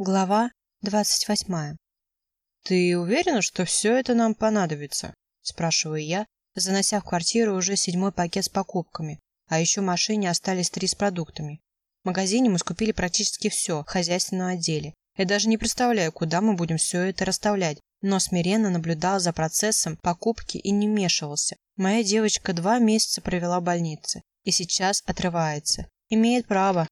Глава двадцать восьмая. «Ты уверена, что все это нам понадобится?» – спрашиваю я, занося в квартиру уже седьмой пакет с покупками, а еще в машине остались три с продуктами. В магазине мы скупили практически все в хозяйственном отделе. Я даже не представляю, куда мы будем все это расставлять, но смиренно наблюдал за процессом покупки и не вмешивался. Моя девочка два месяца провела в больнице и сейчас отрывается. Имеет право.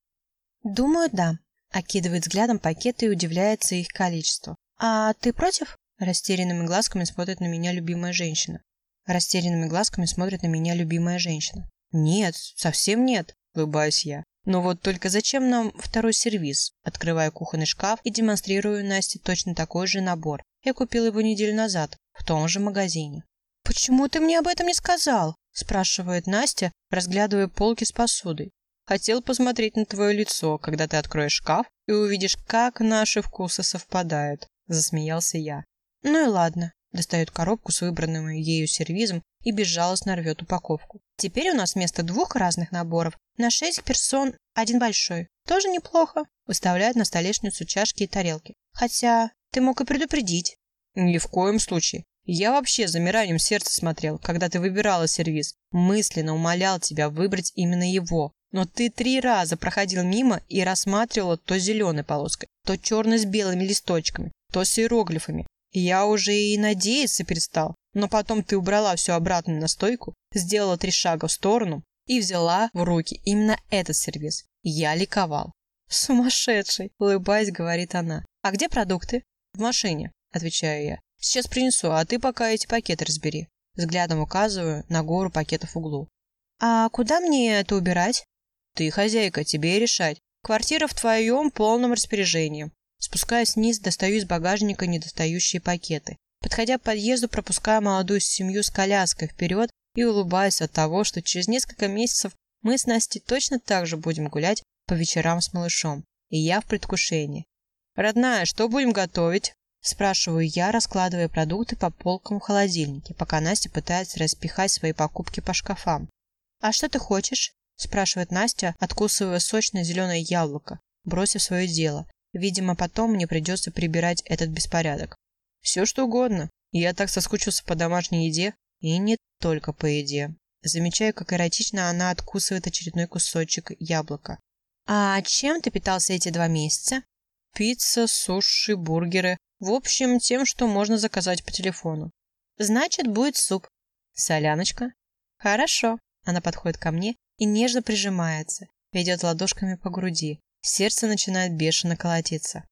Думаю, да. Окидывает взглядом пакеты и удивляется их количеству. «А ты против?» Растерянными глазками смотрит на меня любимая женщина. Растерянными глазками смотрит на меня любимая женщина. «Нет, совсем нет», – улыбаюсь я. «Но вот только зачем нам второй сервиз?» Открываю кухонный шкаф и демонстрирую Насте точно такой же набор. Я купил его неделю назад, в том же магазине. «Почему ты мне об этом не сказал?» – спрашивает Настя, разглядывая полки с посудой. Хотел посмотреть на твое лицо, когда ты откроешь шкаф и увидишь, как наши вкусы совпадают», – засмеялся я. «Ну и ладно», – достает коробку с выбранным ею сервизом и безжалостно рвет упаковку. «Теперь у нас вместо двух разных наборов на шесть персон один большой. Тоже неплохо», – выставляет на столешницу чашки и тарелки. «Хотя ты мог и предупредить». «Ни в коем случае. Я вообще замиранием сердца смотрел, когда ты выбирала сервиз. Мысленно умолял тебя выбрать именно его. Но ты три раза проходил мимо и рассматривала то зеленой полоской, то черной с белыми листочками, то с иероглифами. я уже и надеяться перестал. Но потом ты убрала все обратно на стойку, сделала три шага в сторону и взяла в руки именно этот сервис. Я ликовал. «Сумасшедший!» – улыбаясь, говорит она. «А где продукты?» «В машине», – отвечаю я. «Сейчас принесу, а ты пока эти пакеты разбери». Взглядом указываю на гору пакетов в углу. «А куда мне это убирать?» Ты хозяйка, тебе и решать. Квартира в твоем полном распоряжении. Спускаясь вниз, достаю из багажника недостающие пакеты. Подходя к подъезду, пропускаю молодую семью с коляской вперед и улыбаюсь от того, что через несколько месяцев мы с Настей точно так же будем гулять по вечерам с малышом. И я в предвкушении. «Родная, что будем готовить?» Спрашиваю я, раскладывая продукты по полкам в холодильнике, пока Настя пытается распихать свои покупки по шкафам. «А что ты хочешь?» Спрашивает Настя, откусывая сочное зеленое яблоко, бросив свое дело. Видимо, потом мне придется прибирать этот беспорядок. Все что угодно. Я так соскучился по домашней еде. И не только по еде. Замечаю, как эротично она откусывает очередной кусочек яблока. А чем ты питался эти два месяца? Пицца, суши, бургеры. В общем, тем, что можно заказать по телефону. Значит, будет суп. Соляночка? Хорошо. Она подходит ко мне и нежно прижимается, ведет ладошками по груди. Сердце начинает бешено колотиться.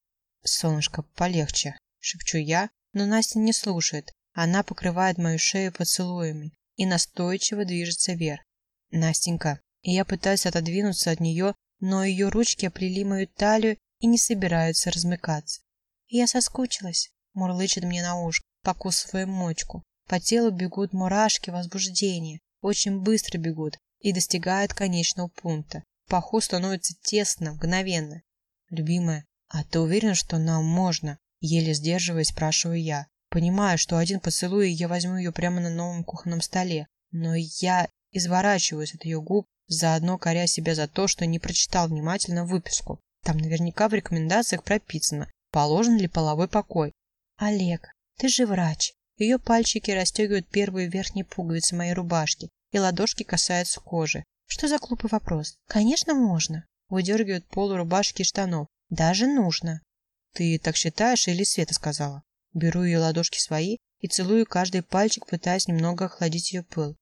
«Солнышко, полегче», — шепчу я, но Настя не слушает. Она покрывает мою шею поцелуями и настойчиво движется вверх. «Настенька». И я пытаюсь отодвинуться от нее, но ее ручки оплели мою талию и не собираются размыкаться. Я соскучилась, мурлычет мне на ушко, покусывая мочку. По телу бегут мурашки возбуждения, очень быстро бегут, и достигает конечного пункта. Паху становится тесно, мгновенно. «Любимая, а ты уверена, что нам можно?» Еле сдерживаясь, спрашиваю я. Понимаю, что один поцелуй, и я возьму ее прямо на новом кухонном столе. Но я изворачиваюсь от ее губ, заодно коря себя за то, что не прочитал внимательно выписку. Там наверняка в рекомендациях прописано, положен ли половой покой. «Олег, ты же врач». Ее пальчики расстегивают первые верхние пуговицы моей рубашки, и ладошки касаются кожи. Что за глупый вопрос? Конечно, можно. Выдергивают полу рубашки и штанов. Даже нужно. Ты так считаешь или Света сказала? Беру ее ладошки свои и целую каждый пальчик, пытаясь немного охладить ее пыл.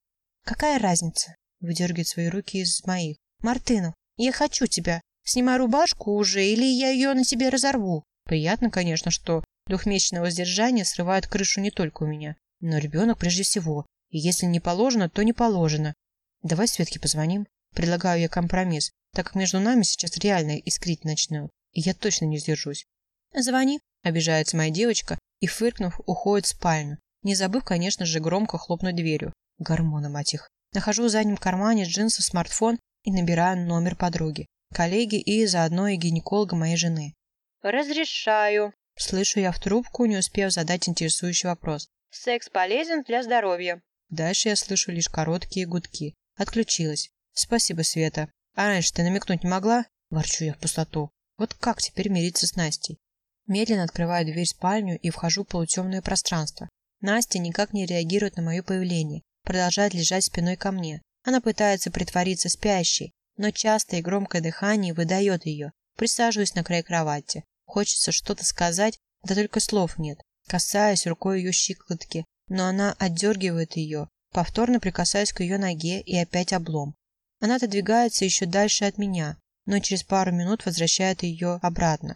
Какая разница? Выдергивает свои руки из моих. Мартынов, я хочу тебя. Снимай рубашку уже, или я ее на тебе разорву. Приятно, конечно, что двухмесячное воздержание срывает крышу не только у меня, но ребенок прежде всего. И если не положено, то не положено. Давай Светке позвоним. Предлагаю я компромисс, так как между нами сейчас реально искрить начнет. И я точно не сдержусь. Звони. Обижается моя девочка и, фыркнув, уходит в спальню, не забыв, конечно же, громко хлопнуть дверью. Гормоны, мать их. Нахожу в заднем кармане джинсы смартфон и набираю номер подруги, коллеги и заодно и гинеколога моей жены. «Разрешаю», — слышу я в трубку, не успев задать интересующий вопрос. «Секс полезен для здоровья». Дальше я слышу лишь короткие гудки. Отключилась. Спасибо, Света. А раньше ты намекнуть не могла? Ворчу я в пустоту. Вот как теперь мириться с Настей? Медленно открываю дверь в спальню и вхожу в полутемное пространство. Настя никак не реагирует на мое появление, продолжает лежать спиной ко мне. Она пытается притвориться спящей, но частое и громкое дыхание выдает ее. Присаживаюсь на край кровати. Хочется что-то сказать, да только слов нет. Касаюсь рукой ее щиколотки, но она отдергивает ее. Повторно прикасаюсь к ее ноге и опять облом. Она отодвигается еще дальше от меня, но через пару минут возвращает ее обратно.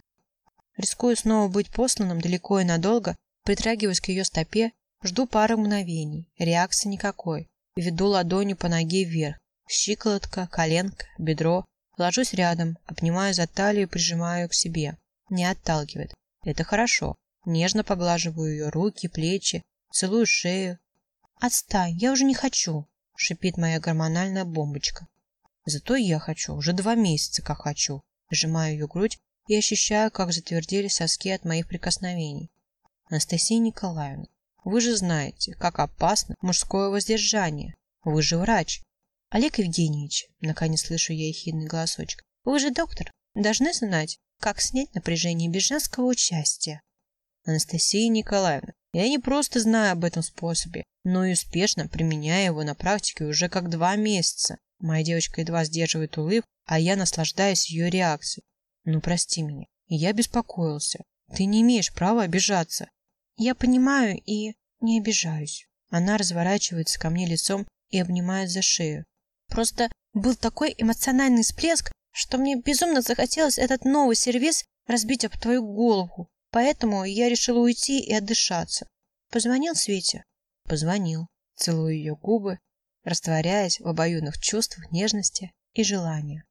Рискую снова быть посланным далеко и надолго, притрагиваюсь к ее стопе, жду пары мгновений, реакции никакой. Веду ладонью по ноге вверх, щиколотка, коленка, бедро. Ложусь рядом, обнимаю за талию и прижимаю к себе. Не отталкивает. Это хорошо. Нежно поглаживаю ее руки, плечи, целую шею. «Отстань, я уже не хочу», — шипит моя гормональная бомбочка. Зато я хочу, уже два месяца как хочу. Сжимаю ее грудь и ощущаю, как затвердели соски от моих прикосновений. Анастасия Николаевна, вы же знаете, как опасно мужское воздержание. Вы же врач. Олег Евгеньевич, наконец слышу я ехидный голосочек, вы же доктор, должны знать, как снять напряжение без женского участия. Анастасия Николаевна, я не просто знаю об этом способе, но и успешно применяю его на практике уже как два месяца. Моя девочка едва сдерживает улыбку, а я наслаждаюсь ее реакцией. Ну, прости меня. Я беспокоился. Ты не имеешь права обижаться. Я понимаю и не обижаюсь. Она разворачивается ко мне лицом и обнимает за шею. Просто был такой эмоциональный всплеск, что мне безумно захотелось этот новый сервис разбить об твою голову. Поэтому я решила уйти и отдышаться. Позвонил Свете? Позвонил. Целую ее губы, растворяясь в обоюдных чувствах нежности и желания.